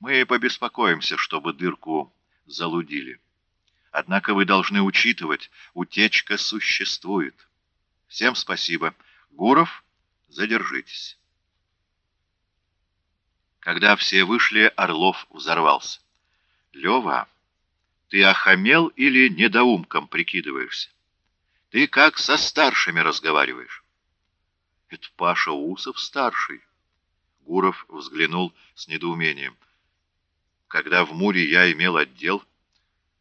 Мы побеспокоимся, чтобы дырку залудили. Однако вы должны учитывать, утечка существует. Всем спасибо. Гуров, задержитесь. Когда все вышли, Орлов взорвался. Лева, ты охамел или недоумком прикидываешься? Ты как со старшими разговариваешь? Это Паша Усов старший. Гуров взглянул с недоумением. Когда в Муре я имел отдел,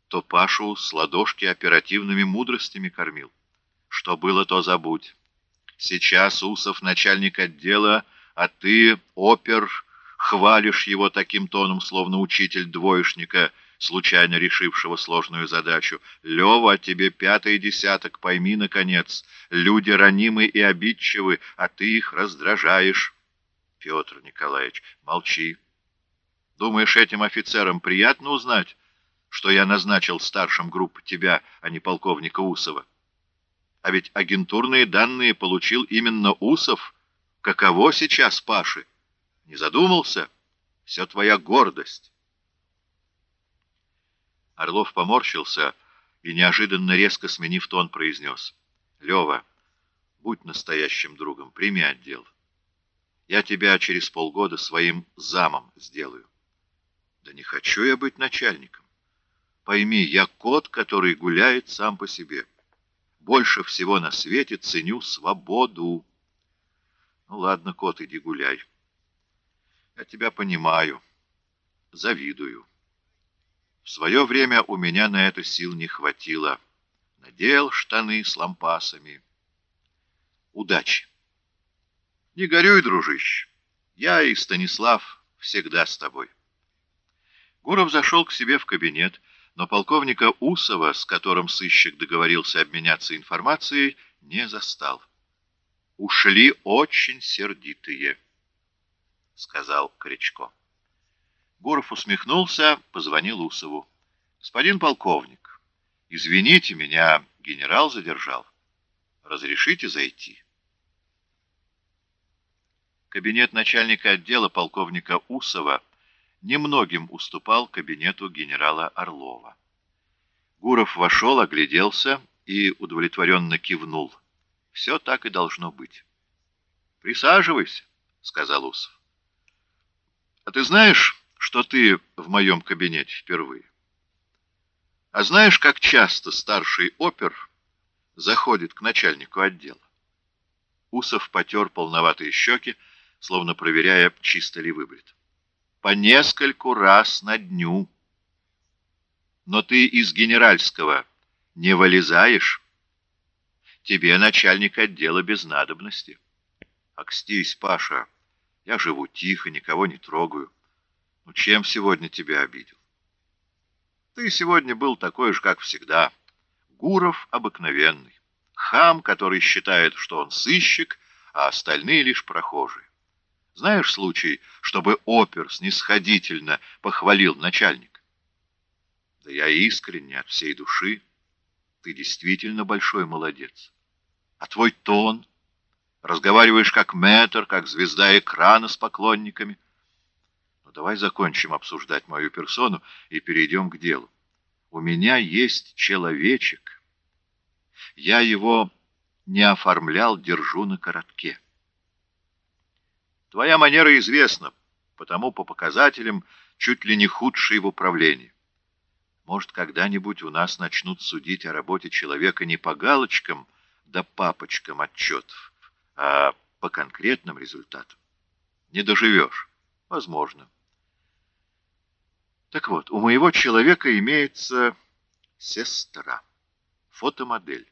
то Пашу с ладошки оперативными мудростями кормил. Что было, то забудь. Сейчас Усов начальник отдела, а ты, опер, хвалишь его таким тоном, словно учитель двоечника, случайно решившего сложную задачу. Лева, тебе пятый десяток, пойми, наконец, люди ранимы и обидчивы, а ты их раздражаешь. Петр Николаевич, молчи. Думаешь, этим офицерам приятно узнать, что я назначил старшим группы тебя, а не полковника Усова? А ведь агентурные данные получил именно Усов. Каково сейчас Паши? Не задумался? Все твоя гордость. Орлов поморщился и, неожиданно резко сменив тон, произнес. Лева, будь настоящим другом, прими отдел. Я тебя через полгода своим замом сделаю. Да не хочу я быть начальником. Пойми, я кот, который гуляет сам по себе больше всего на свете ценю свободу. Ну ладно, кот, иди гуляй. Я тебя понимаю, завидую. В свое время у меня на это сил не хватило. Надел штаны с лампасами. Удачи. Не горюй, дружище. Я и Станислав всегда с тобой. Гуров зашел к себе в кабинет, но полковника Усова, с которым сыщик договорился обменяться информацией, не застал. «Ушли очень сердитые», — сказал Кричко. Гуров усмехнулся, позвонил Усову. «Господин полковник, извините, меня генерал задержал. Разрешите зайти?» Кабинет начальника отдела полковника Усова — немногим уступал кабинету генерала Орлова. Гуров вошел, огляделся и удовлетворенно кивнул. Все так и должно быть. «Присаживайся», — сказал Усов. «А ты знаешь, что ты в моем кабинете впервые? А знаешь, как часто старший опер заходит к начальнику отдела?» Усов потер полноватые щеки, словно проверяя, чисто ли выбрит по нескольку раз на дню. Но ты из генеральского не вылезаешь. Тебе начальник отдела без надобности. Акстись, Паша, я живу тихо, никого не трогаю. Ну, чем сегодня тебя обидел? Ты сегодня был такой же, как всегда. Гуров обыкновенный. Хам, который считает, что он сыщик, а остальные лишь прохожие. Знаешь случай, чтобы опер снисходительно похвалил начальник? Да я искренне, от всей души. Ты действительно большой молодец. А твой тон? Разговариваешь как мэтр, как звезда экрана с поклонниками. Ну, давай закончим обсуждать мою персону и перейдем к делу. У меня есть человечек. Я его не оформлял, держу на коротке. Твоя манера известна, потому по показателям чуть ли не худшие в управлении. Может, когда-нибудь у нас начнут судить о работе человека не по галочкам да папочкам отчетов, а по конкретным результатам. Не доживешь. Возможно. Так вот, у моего человека имеется сестра, фотомодель.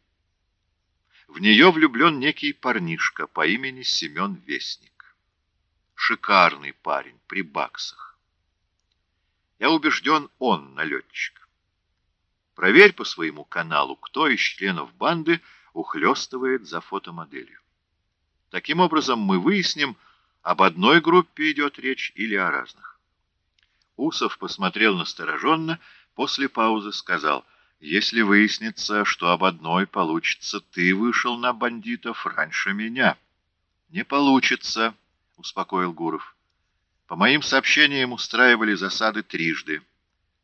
В нее влюблен некий парнишка по имени Семен Вестник. Шикарный парень, при баксах. Я убежден, он налетчик. Проверь по своему каналу, кто из членов банды ухлёстывает за фотомоделью. Таким образом, мы выясним, об одной группе идет речь или о разных. Усов посмотрел настороженно, после паузы сказал, «Если выяснится, что об одной получится, ты вышел на бандитов раньше меня». «Не получится», — успокоил Гуров. По моим сообщениям устраивали засады трижды.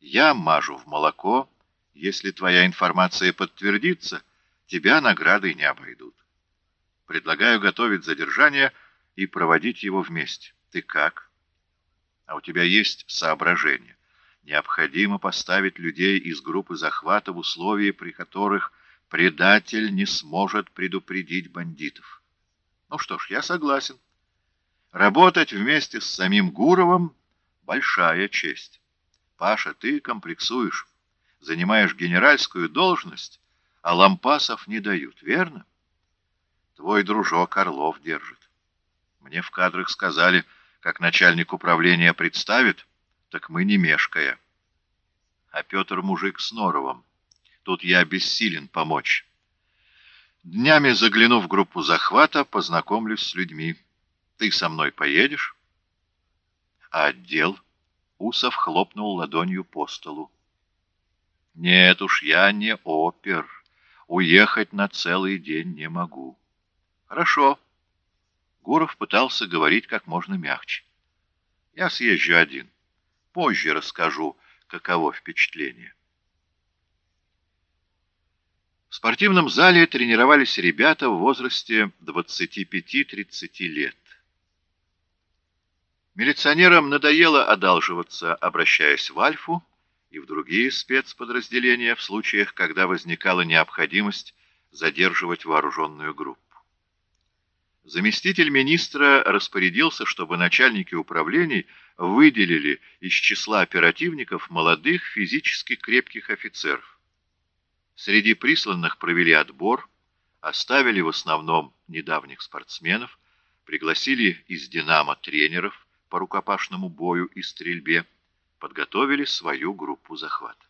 Я мажу в молоко. Если твоя информация подтвердится, тебя наградой не обойдут. Предлагаю готовить задержание и проводить его вместе. Ты как? А у тебя есть соображение? Необходимо поставить людей из группы захвата в условия, при которых предатель не сможет предупредить бандитов. Ну что ж, я согласен. Работать вместе с самим Гуровым — большая честь. Паша, ты комплексуешь, занимаешь генеральскую должность, а лампасов не дают, верно? Твой дружок Орлов держит. Мне в кадрах сказали, как начальник управления представит, так мы не мешкая. А Петр мужик с Норовым. Тут я бессилен помочь. Днями загляну в группу захвата, познакомлюсь с людьми. Ты со мной поедешь? А отдел? Усов хлопнул ладонью по столу. Нет уж, я не опер. Уехать на целый день не могу. Хорошо. Гуров пытался говорить как можно мягче. Я съезжу один. Позже расскажу, каково впечатление. В спортивном зале тренировались ребята в возрасте 25-30 лет. Милиционерам надоело одалживаться, обращаясь в Альфу и в другие спецподразделения в случаях, когда возникала необходимость задерживать вооруженную группу. Заместитель министра распорядился, чтобы начальники управлений выделили из числа оперативников молодых физически крепких офицеров. Среди присланных провели отбор, оставили в основном недавних спортсменов, пригласили из «Динамо» тренеров, по рукопашному бою и стрельбе подготовили свою группу захвата.